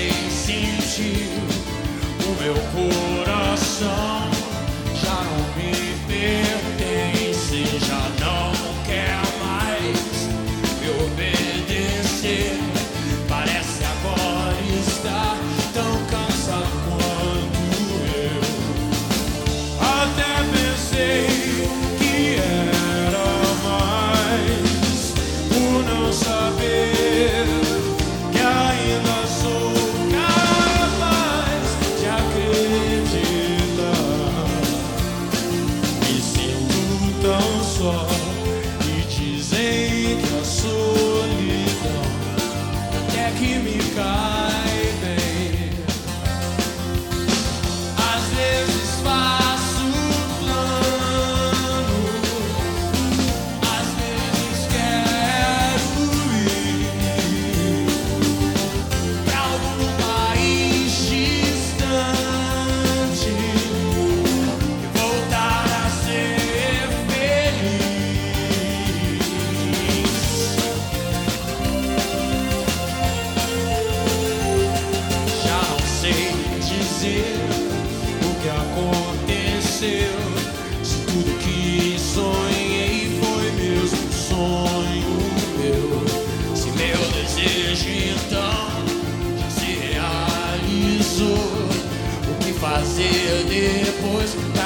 sem sentir o meu coração já não me pertence, já não quer mais me obedecer. só. que aconteceu. Se tudo que sonhei foi mesmo sonho meu. Se meu desejo então já se realizou, o que fazer depois?